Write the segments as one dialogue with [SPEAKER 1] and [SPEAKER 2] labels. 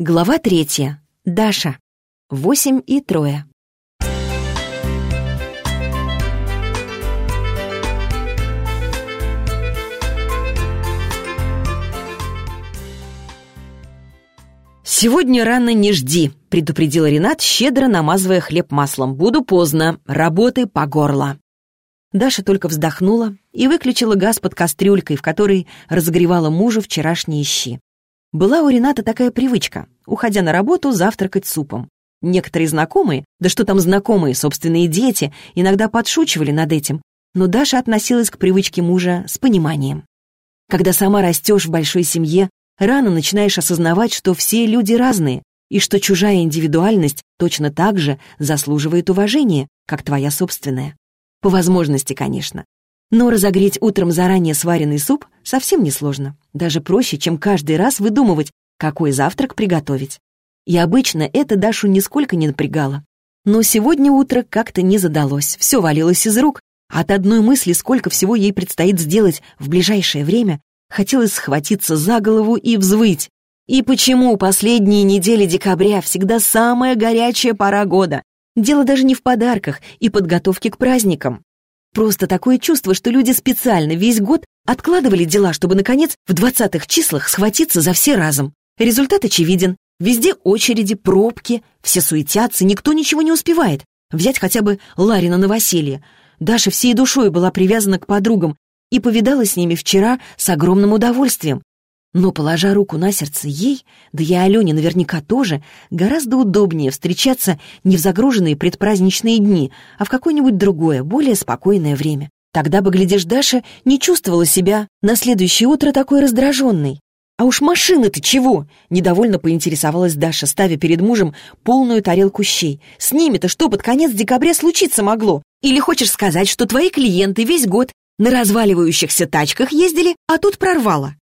[SPEAKER 1] Глава третья. Даша. Восемь и трое. «Сегодня рано не жди», — предупредил Ренат, щедро намазывая хлеб маслом. «Буду поздно. Работы по горло». Даша только вздохнула и выключила газ под кастрюлькой, в которой разогревала мужу вчерашние щи. Была у Рената такая привычка, уходя на работу, завтракать супом. Некоторые знакомые, да что там знакомые, собственные дети, иногда подшучивали над этим, но Даша относилась к привычке мужа с пониманием. Когда сама растешь в большой семье, рано начинаешь осознавать, что все люди разные, и что чужая индивидуальность точно так же заслуживает уважения, как твоя собственная. По возможности, конечно. Но разогреть утром заранее сваренный суп совсем несложно. Даже проще, чем каждый раз выдумывать, какой завтрак приготовить. И обычно это Дашу нисколько не напрягало. Но сегодня утро как-то не задалось, все валилось из рук. От одной мысли, сколько всего ей предстоит сделать в ближайшее время, хотелось схватиться за голову и взвыть. И почему последние недели декабря всегда самая горячая пора года? Дело даже не в подарках и подготовке к праздникам. Просто такое чувство, что люди специально весь год откладывали дела, чтобы, наконец, в двадцатых числах схватиться за все разом. Результат очевиден. Везде очереди, пробки, все суетятся, никто ничего не успевает. Взять хотя бы Ларина новоселье. Даша всей душой была привязана к подругам и повидалась с ними вчера с огромным удовольствием. Но, положа руку на сердце ей, да и Алене наверняка тоже, гораздо удобнее встречаться не в загруженные предпраздничные дни, а в какое-нибудь другое, более спокойное время. Тогда бы, глядишь, Даша не чувствовала себя на следующее утро такой раздраженной. «А уж машины-то чего?» — недовольно поинтересовалась Даша, ставя перед мужем полную тарелку щей. «С ними-то что под конец декабря случиться могло? Или хочешь сказать, что твои клиенты весь год на разваливающихся тачках ездили, а тут прорвало?»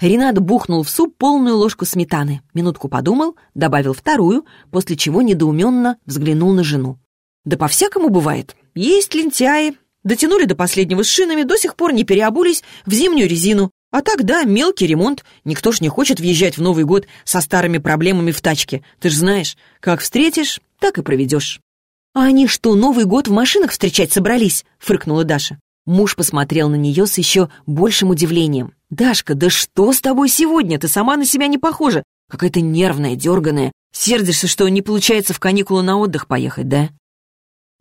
[SPEAKER 1] Ренат бухнул в суп полную ложку сметаны, минутку подумал, добавил вторую, после чего недоуменно взглянул на жену. «Да по-всякому бывает. Есть лентяи. Дотянули до последнего с шинами, до сих пор не переобулись в зимнюю резину. А так, да, мелкий ремонт. Никто ж не хочет въезжать в Новый год со старыми проблемами в тачке. Ты ж знаешь, как встретишь, так и проведешь». «А они что, Новый год в машинах встречать собрались?» — фыркнула Даша. Муж посмотрел на нее с еще большим удивлением. «Дашка, да что с тобой сегодня? Ты сама на себя не похожа. Какая-то нервная, дерганая. Сердишься, что не получается в каникулы на отдых поехать, да?»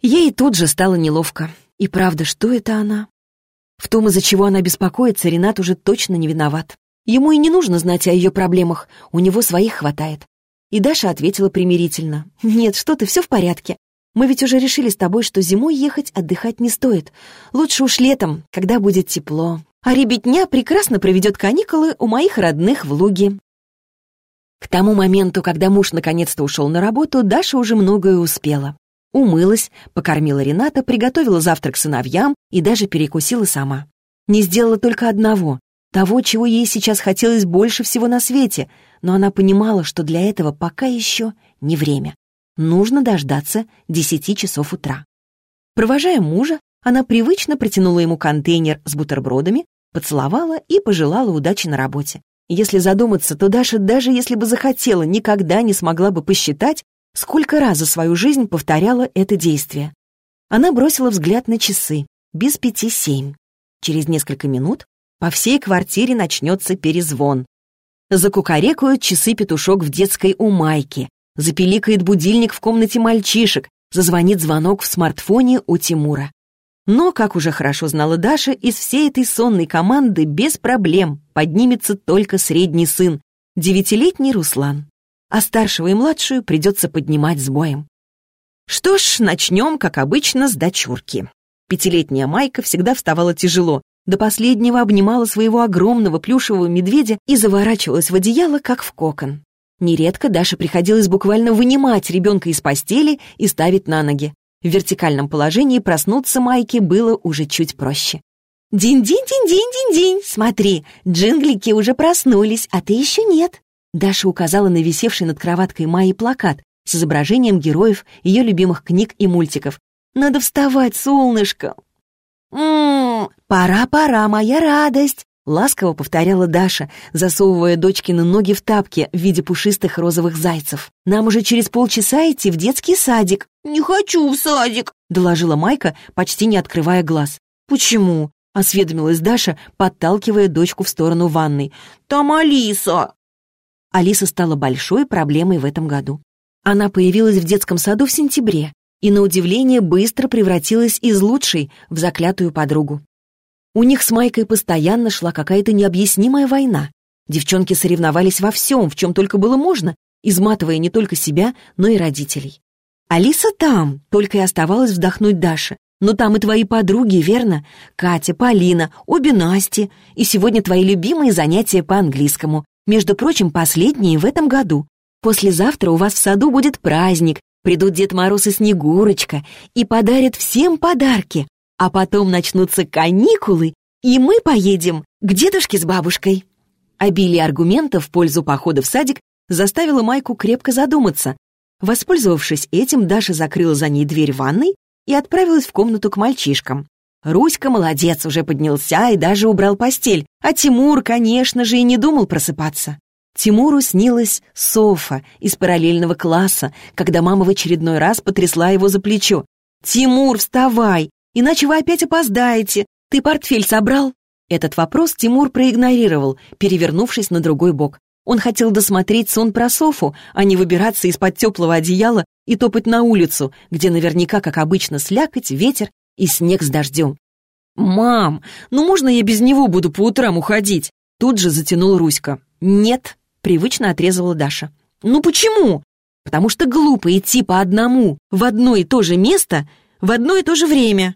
[SPEAKER 1] Ей тут же стало неловко. И правда, что это она? В том, из-за чего она беспокоится, Ренат уже точно не виноват. Ему и не нужно знать о ее проблемах, у него своих хватает. И Даша ответила примирительно. «Нет, что ты, все в порядке. Мы ведь уже решили с тобой, что зимой ехать отдыхать не стоит. Лучше уж летом, когда будет тепло. А ребятня прекрасно проведет каникулы у моих родных в Луге. К тому моменту, когда муж наконец-то ушел на работу, Даша уже многое успела. Умылась, покормила Рената, приготовила завтрак сыновьям и даже перекусила сама. Не сделала только одного, того, чего ей сейчас хотелось больше всего на свете, но она понимала, что для этого пока еще не время нужно дождаться десяти часов утра. Провожая мужа, она привычно протянула ему контейнер с бутербродами, поцеловала и пожелала удачи на работе. Если задуматься, то Даша, даже если бы захотела, никогда не смогла бы посчитать, сколько раз за свою жизнь повторяла это действие. Она бросила взгляд на часы, без пяти семь. Через несколько минут по всей квартире начнется перезвон. Закукарекают часы-петушок в детской умайке, Запеликает будильник в комнате мальчишек, зазвонит звонок в смартфоне у Тимура. Но, как уже хорошо знала Даша, из всей этой сонной команды без проблем поднимется только средний сын, девятилетний Руслан. А старшего и младшую придется поднимать с боем. Что ж, начнем, как обычно, с дочурки. Пятилетняя Майка всегда вставала тяжело, до последнего обнимала своего огромного плюшевого медведя и заворачивалась в одеяло, как в кокон. Нередко Даше приходилось буквально вынимать ребенка из постели и ставить на ноги. В вертикальном положении проснуться Майке было уже чуть проще. «Динь-динь-динь-динь-динь-динь! Смотри, джинглики уже проснулись, а ты еще нет!» Даша указала на висевший над кроваткой Майи плакат с изображением героев ее любимых книг и мультиков. «Надо вставать, солнышко!» «М-м, пора-пора, моя радость! Ласково повторяла Даша, засовывая дочкины ноги в тапки в виде пушистых розовых зайцев. «Нам уже через полчаса идти в детский садик».
[SPEAKER 2] «Не хочу в садик», —
[SPEAKER 1] доложила Майка, почти не открывая глаз. «Почему?» — осведомилась Даша, подталкивая дочку в сторону ванной.
[SPEAKER 2] «Там Алиса!»
[SPEAKER 1] Алиса стала большой проблемой в этом году. Она появилась в детском саду в сентябре и, на удивление, быстро превратилась из лучшей в заклятую подругу. У них с Майкой постоянно шла какая-то необъяснимая война. Девчонки соревновались во всем, в чем только было можно, изматывая не только себя, но и родителей. «Алиса там!» — только и оставалось вздохнуть Даша. «Но там и твои подруги, верно? Катя, Полина, обе Насти. И сегодня твои любимые занятия по английскому. Между прочим, последние в этом году. Послезавтра у вас в саду будет праздник. Придут Дед Мороз и Снегурочка и подарят всем подарки. А потом начнутся каникулы, и мы поедем к дедушке с бабушкой». Обилие аргументов в пользу похода в садик заставило Майку крепко задуматься. Воспользовавшись этим, Даша закрыла за ней дверь ванной и отправилась в комнату к мальчишкам. Руська молодец, уже поднялся и даже убрал постель, а Тимур, конечно же, и не думал просыпаться. Тимуру снилась Софа из параллельного класса, когда мама в очередной раз потрясла его за плечо. «Тимур, вставай! Иначе вы опять опоздаете. Ты портфель собрал?» Этот вопрос Тимур проигнорировал, перевернувшись на другой бок. Он хотел досмотреть сон про Софу, а не выбираться из-под теплого одеяла и топать на улицу, где наверняка, как обычно, слякоть, ветер и снег с дождем. «Мам, ну можно я без него буду по утрам уходить?» Тут же затянул Руська. «Нет», — привычно отрезала Даша. «Ну почему?» «Потому что глупо идти по одному в одно и то же место в одно и то же время».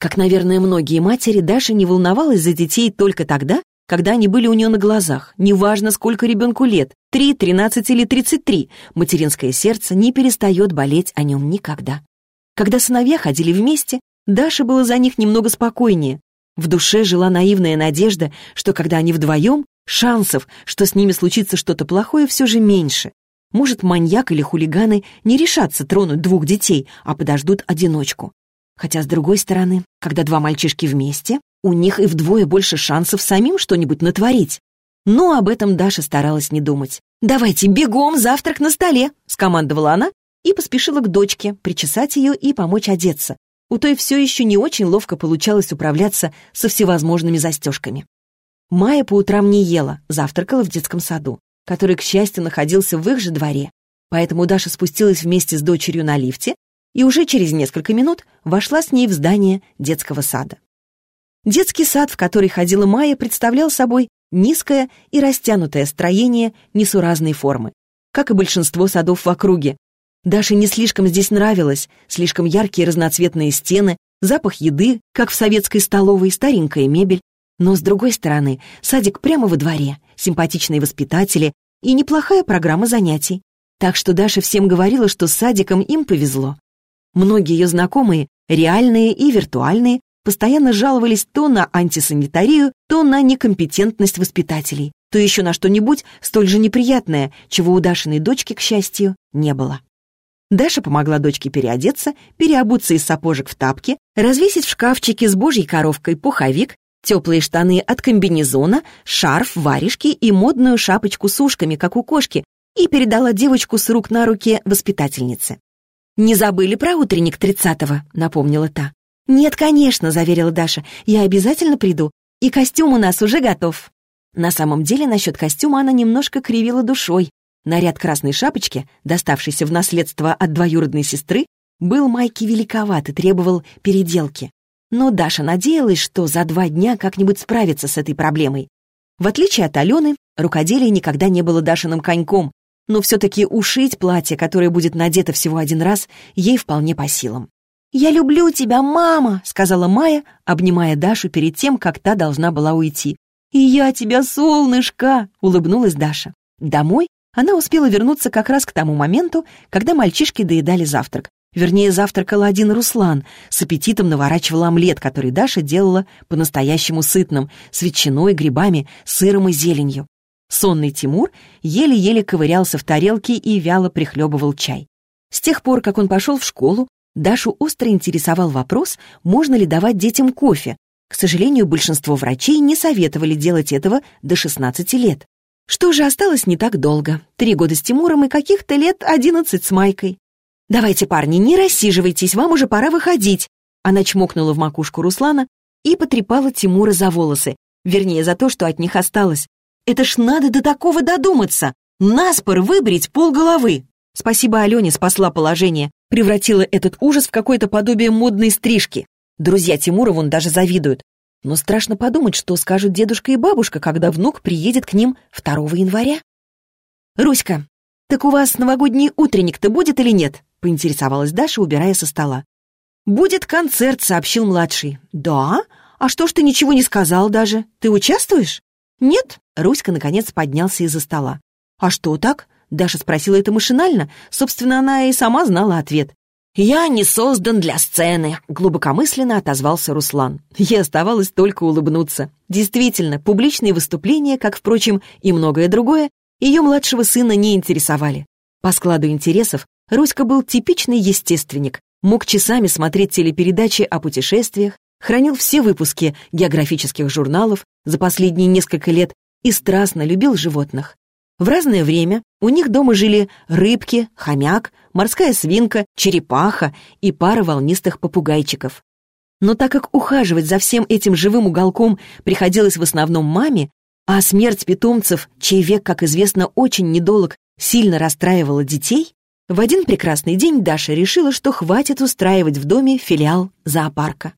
[SPEAKER 1] Как, наверное, многие матери, Даша не волновалась за детей только тогда, когда они были у нее на глазах. Неважно, сколько ребенку лет, 3, 13 или 33, материнское сердце не перестает болеть о нем никогда. Когда сыновья ходили вместе, Даша было за них немного спокойнее. В душе жила наивная надежда, что когда они вдвоем, шансов, что с ними случится что-то плохое, все же меньше. Может, маньяк или хулиганы не решатся тронуть двух детей, а подождут одиночку. Хотя, с другой стороны, когда два мальчишки вместе, у них и вдвое больше шансов самим что-нибудь натворить. Но об этом Даша старалась не думать. «Давайте бегом, завтрак на столе!» — скомандовала она и поспешила к дочке, причесать ее и помочь одеться. У той все еще не очень ловко получалось управляться со всевозможными застежками. Майя по утрам не ела, завтракала в детском саду, который, к счастью, находился в их же дворе. Поэтому Даша спустилась вместе с дочерью на лифте и уже через несколько минут вошла с ней в здание детского сада. Детский сад, в который ходила Майя, представлял собой низкое и растянутое строение несуразной формы, как и большинство садов в округе. Даше не слишком здесь нравилось, слишком яркие разноцветные стены, запах еды, как в советской столовой, старенькая мебель. Но, с другой стороны, садик прямо во дворе, симпатичные воспитатели и неплохая программа занятий. Так что Даша всем говорила, что с садиком им повезло. Многие ее знакомые, реальные и виртуальные, постоянно жаловались то на антисанитарию, то на некомпетентность воспитателей, то еще на что-нибудь столь же неприятное, чего у Дашиной дочки, к счастью, не было. Даша помогла дочке переодеться, переобуться из сапожек в тапки, развесить в шкафчике с божьей коровкой пуховик, теплые штаны от комбинезона, шарф, варежки и модную шапочку с ушками, как у кошки, и передала девочку с рук на руки воспитательнице. «Не забыли про утренник тридцатого?» — напомнила та. «Нет, конечно», — заверила Даша. «Я обязательно приду. И костюм у нас уже готов». На самом деле, насчет костюма она немножко кривила душой. Наряд красной шапочки, доставшийся в наследство от двоюродной сестры, был Майке великоват и требовал переделки. Но Даша надеялась, что за два дня как-нибудь справится с этой проблемой. В отличие от Алены, рукоделие никогда не было Дашиным коньком, но все-таки ушить платье, которое будет надето всего один раз, ей вполне по силам. «Я люблю тебя, мама!» — сказала Майя, обнимая Дашу перед тем, как та должна была уйти. «И я тебя, солнышко!» — улыбнулась Даша. Домой она успела вернуться как раз к тому моменту, когда мальчишки доедали завтрак. Вернее, завтракал один Руслан, с аппетитом наворачивал омлет, который Даша делала по-настоящему сытным, с ветчиной, грибами, сыром и зеленью. Сонный Тимур еле-еле ковырялся в тарелке и вяло прихлебывал чай. С тех пор, как он пошел в школу, Дашу остро интересовал вопрос, можно ли давать детям кофе, К сожалению, большинство врачей не советовали делать этого до 16 лет. Что же, осталось не так долго. Три года с Тимуром и каких-то лет одиннадцать с Майкой. «Давайте, парни, не рассиживайтесь, вам уже пора выходить!» Она чмокнула в макушку Руслана и потрепала Тимура за волосы, вернее, за то, что от них осталось. «Это ж надо до такого додуматься! Наспор выбрить полголовы!» Спасибо Алене спасла положение, превратила этот ужас в какое-то подобие модной стрижки. Друзья Тимура вон даже завидуют. Но страшно подумать, что скажут дедушка и бабушка, когда внук приедет к ним 2 января. «Руська, так у вас новогодний утренник-то будет или нет?» — поинтересовалась Даша, убирая со стола. «Будет концерт», — сообщил младший. «Да? А что ж ты ничего не сказал даже? Ты участвуешь?» «Нет», — Руська наконец поднялся из-за стола. «А что так?» — Даша спросила это машинально. Собственно, она и сама знала ответ. «Я не создан для сцены», — глубокомысленно отозвался Руслан. Ей оставалось только улыбнуться. Действительно, публичные выступления, как, впрочем, и многое другое, ее младшего сына не интересовали. По складу интересов Руська был типичный естественник, мог часами смотреть телепередачи о путешествиях, хранил все выпуски географических журналов за последние несколько лет и страстно любил животных. В разное время у них дома жили рыбки, хомяк, морская свинка, черепаха и пара волнистых попугайчиков. Но так как ухаживать за всем этим живым уголком приходилось в основном маме, а смерть питомцев, чей век, как известно, очень недолг, сильно расстраивала детей, в один прекрасный день Даша решила, что хватит устраивать в доме филиал зоопарка.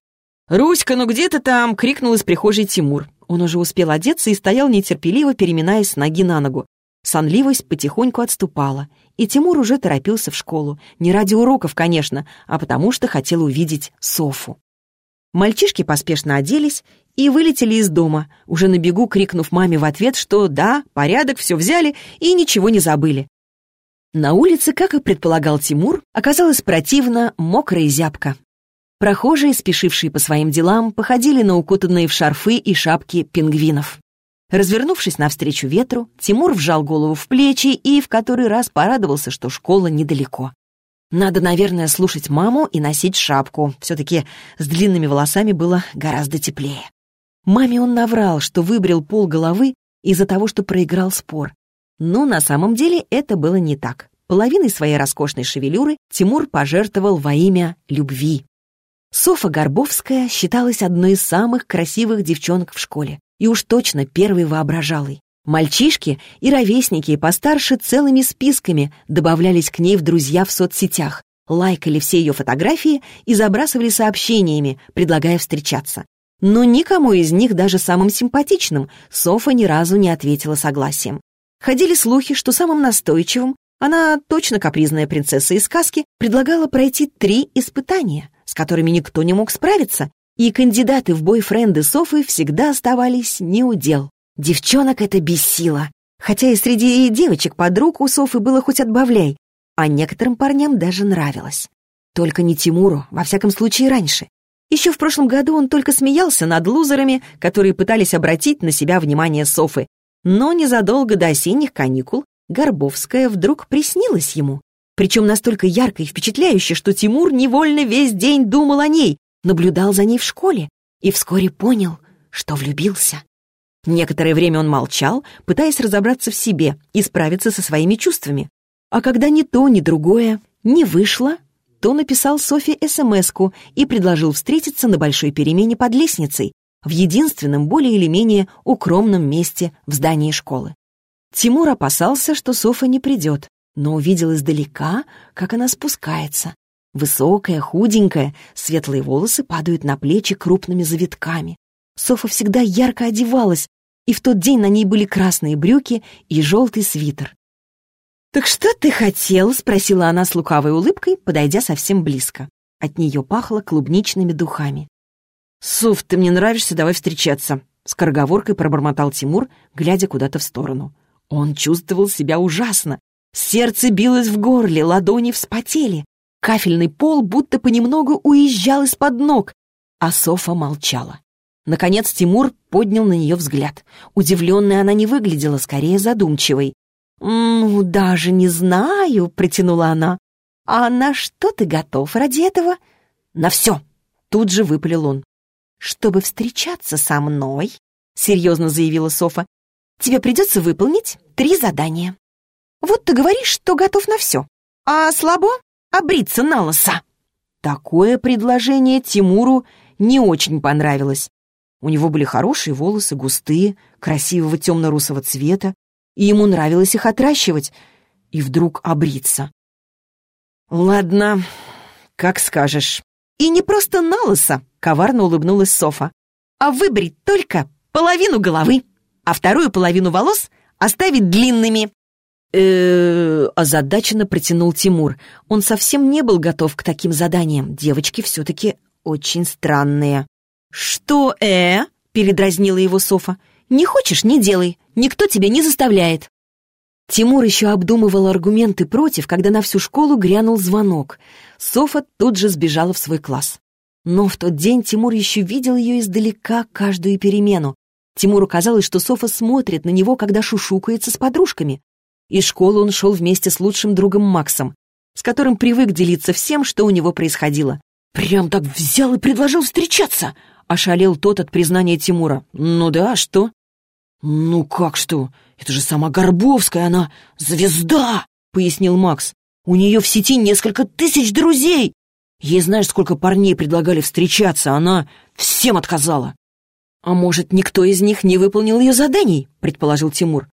[SPEAKER 1] «Руська, ну где ты там?» — крикнул из прихожей Тимур. Он уже успел одеться и стоял нетерпеливо, переминаясь с ноги на ногу. Сонливость потихоньку отступала, и Тимур уже торопился в школу. Не ради уроков, конечно, а потому что хотел увидеть Софу. Мальчишки поспешно оделись и вылетели из дома, уже на бегу крикнув маме в ответ, что да, порядок, все взяли и ничего не забыли. На улице, как и предполагал Тимур, оказалось противно, мокро и зябко. Прохожие, спешившие по своим делам, походили на укутанные в шарфы и шапки пингвинов. Развернувшись навстречу ветру, Тимур вжал голову в плечи и в который раз порадовался, что школа недалеко. Надо, наверное, слушать маму и носить шапку. Все-таки с длинными волосами было гораздо теплее. Маме он наврал, что выбрил пол головы из-за того, что проиграл спор. Но на самом деле это было не так. Половиной своей роскошной шевелюры Тимур пожертвовал во имя любви. Софа Горбовская считалась одной из самых красивых девчонок в школе и уж точно первой воображалой. Мальчишки и ровесники постарше целыми списками добавлялись к ней в друзья в соцсетях, лайкали все ее фотографии и забрасывали сообщениями, предлагая встречаться. Но никому из них, даже самым симпатичным, Софа ни разу не ответила согласием. Ходили слухи, что самым настойчивым, она точно капризная принцесса из сказки, предлагала пройти три испытания, с которыми никто не мог справиться, и кандидаты в бойфренды Софы всегда оставались не у дел. Девчонок это бесило. Хотя и среди девочек подруг у Софы было хоть отбавляй, а некоторым парням даже нравилось. Только не Тимуру, во всяком случае раньше. Еще в прошлом году он только смеялся над лузерами, которые пытались обратить на себя внимание Софы. Но незадолго до осенних каникул Горбовская вдруг приснилась ему. Причем настолько ярко и впечатляюще, что Тимур невольно весь день думал о ней, наблюдал за ней в школе и вскоре понял, что влюбился. Некоторое время он молчал, пытаясь разобраться в себе и справиться со своими чувствами. А когда ни то, ни другое не вышло, то написал Софи смс и предложил встретиться на большой перемене под лестницей, в единственном более или менее укромном месте в здании школы. Тимур опасался, что Софа не придет, но увидел издалека, как она спускается, Высокая, худенькая, светлые волосы падают на плечи крупными завитками. Софа всегда ярко одевалась, и в тот день на ней были красные брюки и желтый свитер. «Так что ты хотел?» — спросила она с лукавой улыбкой, подойдя совсем близко. От нее пахло клубничными духами. «Соф, ты мне нравишься, давай встречаться», — скороговоркой пробормотал Тимур, глядя куда-то в сторону. Он чувствовал себя ужасно. Сердце билось в горле, ладони вспотели. Кафельный пол будто понемногу уезжал из-под ног, а Софа молчала. Наконец Тимур поднял на нее взгляд. Удивленной она не выглядела, скорее задумчивой. «Ну, даже не знаю», — протянула она. «А на что ты готов ради этого?» «На все!» — тут же выпалил он. «Чтобы встречаться со мной», — серьезно заявила Софа, «тебе придется выполнить три задания. Вот ты говоришь, что готов на все, а слабо обриться на лысо». Такое предложение Тимуру не очень понравилось. У него были хорошие волосы, густые, красивого темно-русого цвета, и ему нравилось их отращивать, и вдруг обриться. «Ладно, как скажешь». «И не просто на лысо», — коварно улыбнулась Софа, «а выбрить только половину головы, а вторую половину волос оставить длинными». э озадаченно протянул Тимур. Он совсем не был готов к таким заданиям. Девочки все-таки очень странные. «Что, э?» — передразнила его Софа. «Не хочешь — не делай. Никто тебя не заставляет». Тимур еще обдумывал аргументы против, когда на всю школу грянул звонок. Софа тут же сбежала в свой класс. Но в тот день Тимур еще видел ее издалека каждую перемену. Тимуру казалось, что Софа смотрит на него, когда шушукается с подружками. Из школы он шел вместе с лучшим другом Максом, с которым привык делиться всем, что у него происходило. «Прям так взял и предложил встречаться!» — ошалел тот от признания Тимура. «Ну да, что?» «Ну как что? Это же сама Горбовская, она звезда!» — пояснил Макс. «У нее в сети несколько тысяч друзей! Ей знаешь, сколько парней предлагали встречаться, она всем отказала!» «А может, никто из них не выполнил ее заданий?» — предположил Тимур.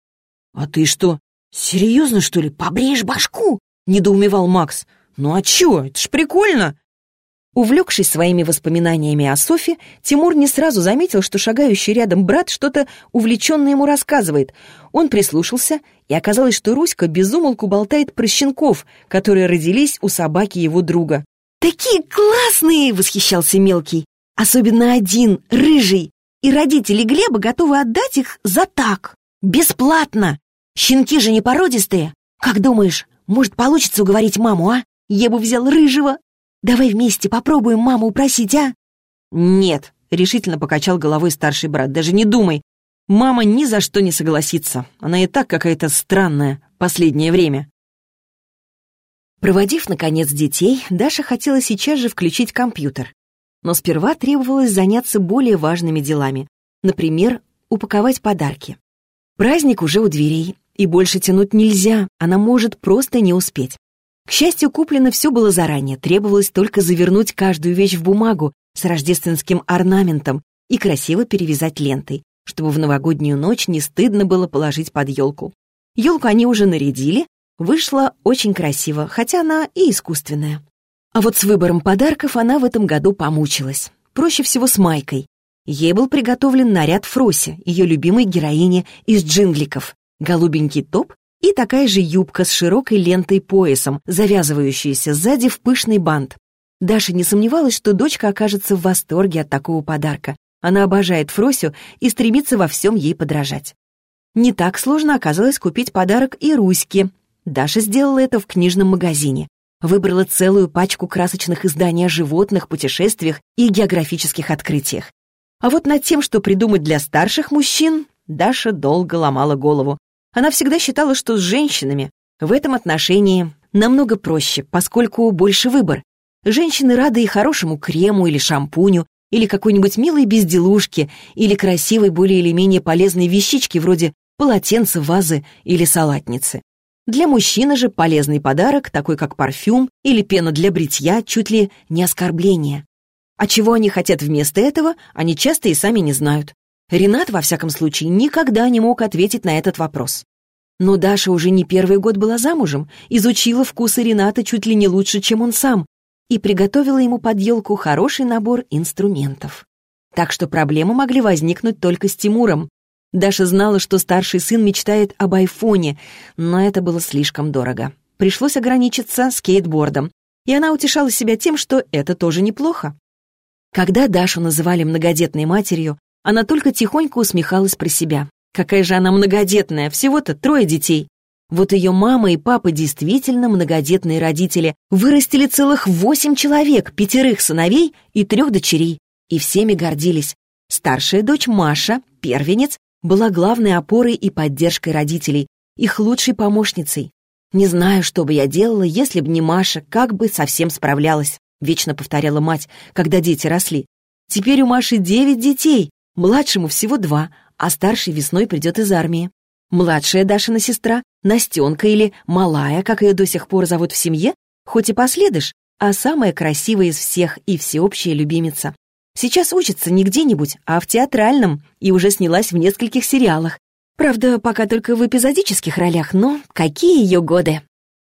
[SPEAKER 1] «А ты что, серьезно, что ли, побреешь башку?» — недоумевал Макс. «Ну а чё, это ж прикольно!» Увлекшись своими воспоминаниями о Софе, Тимур не сразу заметил, что шагающий рядом брат что-то увлеченно ему рассказывает. Он прислушался, и оказалось, что Руська безумолку болтает про щенков, которые родились у собаки его друга. «Такие классные!» — восхищался мелкий. «Особенно один, рыжий. И родители Глеба готовы отдать их за так, бесплатно. Щенки же не породистые. Как думаешь, может, получится уговорить маму, а? Я бы взял рыжего, Давай вместе попробуем маму упросить, а?» «Нет», — решительно покачал головой старший брат, — «даже не думай. Мама ни за что не согласится. Она и так какая-то странная последнее время». Проводив, наконец, детей, Даша хотела сейчас же включить компьютер. Но сперва требовалось заняться более важными делами. Например, упаковать подарки. Праздник уже у дверей, и больше тянуть нельзя, она может просто не успеть. К счастью, куплено все было заранее, требовалось только завернуть каждую вещь в бумагу с рождественским орнаментом и красиво перевязать лентой, чтобы в новогоднюю ночь не стыдно было положить под елку. Елку они уже нарядили, вышло очень красиво, хотя она и искусственная. А вот с выбором подарков она в этом году помучилась. Проще всего с Майкой. Ей был приготовлен наряд Фроси, ее любимой героини из джингликов. Голубенький топ и такая же юбка с широкой лентой-поясом, завязывающаяся сзади в пышный бант. Даша не сомневалась, что дочка окажется в восторге от такого подарка. Она обожает Фросю и стремится во всем ей подражать. Не так сложно оказалось купить подарок и Руське. Даша сделала это в книжном магазине. Выбрала целую пачку красочных изданий о животных, путешествиях и географических открытиях. А вот над тем, что придумать для старших мужчин, Даша долго ломала голову. Она всегда считала, что с женщинами в этом отношении намного проще, поскольку больше выбор. Женщины рады и хорошему крему или шампуню, или какой-нибудь милой безделушке, или красивой, более или менее полезной вещичке вроде полотенца, вазы или салатницы. Для мужчины же полезный подарок, такой как парфюм или пена для бритья, чуть ли не оскорбление. А чего они хотят вместо этого, они часто и сами не знают. Ренат, во всяком случае, никогда не мог ответить на этот вопрос. Но Даша уже не первый год была замужем, изучила вкусы Рената чуть ли не лучше, чем он сам, и приготовила ему под елку хороший набор инструментов. Так что проблемы могли возникнуть только с Тимуром. Даша знала, что старший сын мечтает об айфоне, но это было слишком дорого. Пришлось ограничиться скейтбордом, и она утешала себя тем, что это тоже неплохо. Когда Дашу называли многодетной матерью, она только тихонько усмехалась про себя. Какая же она многодетная, всего-то трое детей. Вот ее мама и папа действительно многодетные родители, вырастили целых восемь человек, пятерых сыновей и трех дочерей. И всеми гордились. Старшая дочь Маша, первенец, была главной опорой и поддержкой родителей, их лучшей помощницей. «Не знаю, что бы я делала, если бы не Маша, как бы совсем справлялась», вечно повторяла мать, когда дети росли. Теперь у Маши девять детей, младшему всего два, а старший весной придет из армии. Младшая Дашина сестра, Настенка или Малая, как ее до сих пор зовут в семье, хоть и последыш, а самая красивая из всех и всеобщая любимица. Сейчас учится не где-нибудь, а в театральном, и уже снялась в нескольких сериалах. Правда, пока только в эпизодических ролях, но какие ее годы!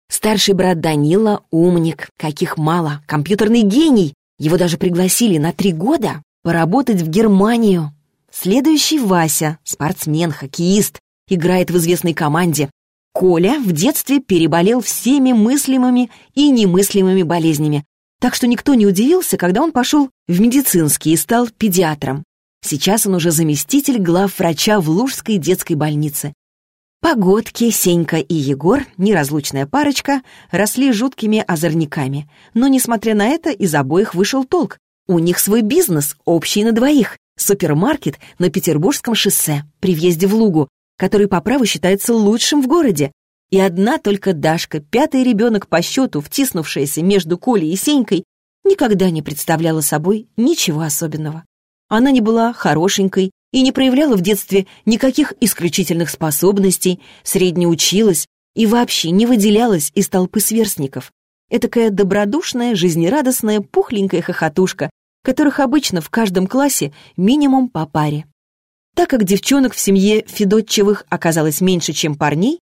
[SPEAKER 1] Старший брат Данила — умник, каких мало, компьютерный гений. Его даже пригласили на три года поработать в Германию. Следующий Вася, спортсмен, хоккеист, играет в известной команде. Коля в детстве переболел всеми мыслимыми и немыслимыми болезнями, так что никто не удивился, когда он пошел в медицинский и стал педиатром. Сейчас он уже заместитель главврача в Лужской детской больнице. Погодки, Сенька и Егор, неразлучная парочка, росли жуткими озорниками. Но, несмотря на это, из обоих вышел толк. У них свой бизнес, общий на двоих. Супермаркет на Петербургском шоссе, при въезде в Лугу, который по праву считается лучшим в городе. И одна только Дашка, пятый ребенок по счету, втиснувшаяся между Колей и Сенькой, никогда не представляла собой ничего особенного. Она не была хорошенькой и не проявляла в детстве никаких исключительных способностей, средне училась и вообще не выделялась из толпы сверстников. Этакая добродушная, жизнерадостная, пухленькая хохотушка, которых обычно в каждом классе минимум по паре. Так как девчонок в семье Федотчевых оказалось меньше, чем парней,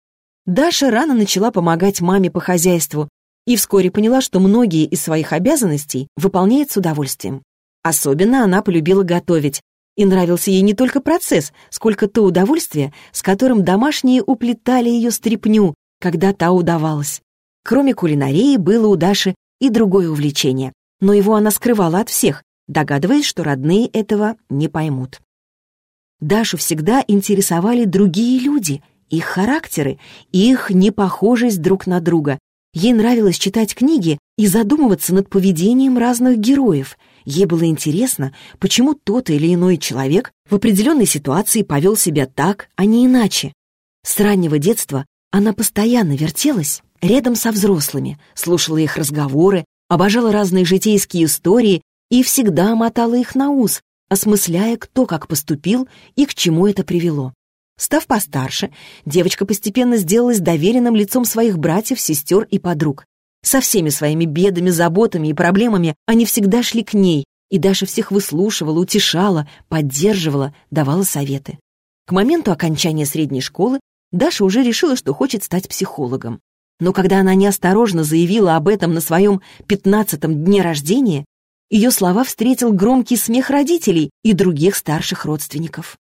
[SPEAKER 1] Даша рано начала помогать маме по хозяйству и вскоре поняла, что многие из своих обязанностей выполняет с удовольствием. Особенно она полюбила готовить, и нравился ей не только процесс, сколько то удовольствие, с которым домашние уплетали ее стряпню, когда та удавалась. Кроме кулинарии было у Даши и другое увлечение, но его она скрывала от всех, догадываясь, что родные этого не поймут. Дашу всегда интересовали другие люди, их характеры, их непохожесть друг на друга. Ей нравилось читать книги и задумываться над поведением разных героев. Ей было интересно, почему тот или иной человек в определенной ситуации повел себя так, а не иначе. С раннего детства она постоянно вертелась рядом со взрослыми, слушала их разговоры, обожала разные житейские истории и всегда мотала их на ус, осмысляя, кто как поступил и к чему это привело. Став постарше, девочка постепенно сделалась доверенным лицом своих братьев, сестер и подруг. Со всеми своими бедами, заботами и проблемами они всегда шли к ней, и Даша всех выслушивала, утешала, поддерживала, давала советы. К моменту окончания средней школы Даша уже решила, что хочет стать психологом. Но когда она неосторожно заявила об этом на своем пятнадцатом дне рождения, ее слова встретил громкий смех родителей и других старших родственников.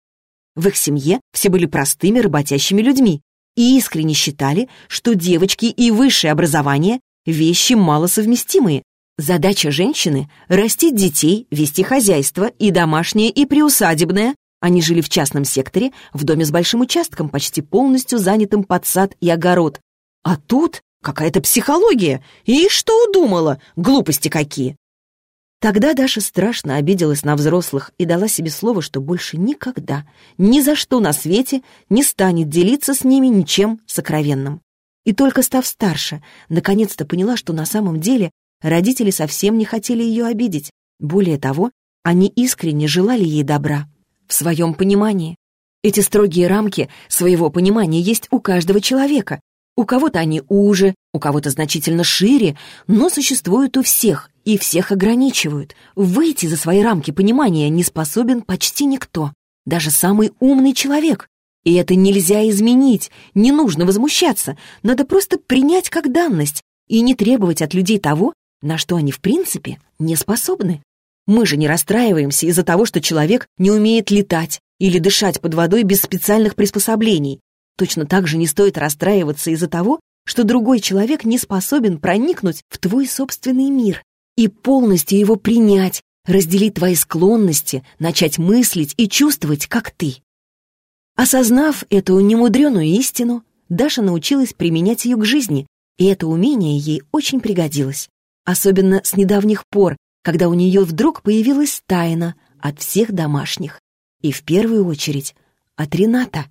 [SPEAKER 1] В их семье все были простыми работящими людьми и искренне считали, что девочки и высшее образование — вещи малосовместимые. Задача женщины — растить детей, вести хозяйство и домашнее, и приусадебное. Они жили в частном секторе, в доме с большим участком, почти полностью занятым под сад и огород. А тут какая-то психология. И что удумала? Глупости какие! Тогда Даша страшно обиделась на взрослых и дала себе слово, что больше никогда, ни за что на свете не станет делиться с ними ничем сокровенным. И только став старше, наконец-то поняла, что на самом деле родители совсем не хотели ее обидеть. Более того, они искренне желали ей добра. В своем понимании. Эти строгие рамки своего понимания есть у каждого человека, у кого-то они уже, у кого-то значительно шире, но существуют у всех и всех ограничивают. Выйти за свои рамки понимания не способен почти никто, даже самый умный человек. И это нельзя изменить, не нужно возмущаться, надо просто принять как данность и не требовать от людей того, на что они в принципе не способны. Мы же не расстраиваемся из-за того, что человек не умеет летать или дышать под водой без специальных приспособлений, Точно так же не стоит расстраиваться из-за того, что другой человек не способен проникнуть в твой собственный мир и полностью его принять, разделить твои склонности, начать мыслить и чувствовать, как ты. Осознав эту немудреную истину, Даша научилась применять ее к жизни, и это умение ей очень пригодилось. Особенно с недавних пор, когда у нее вдруг появилась тайна от всех домашних. И в первую очередь от Рената.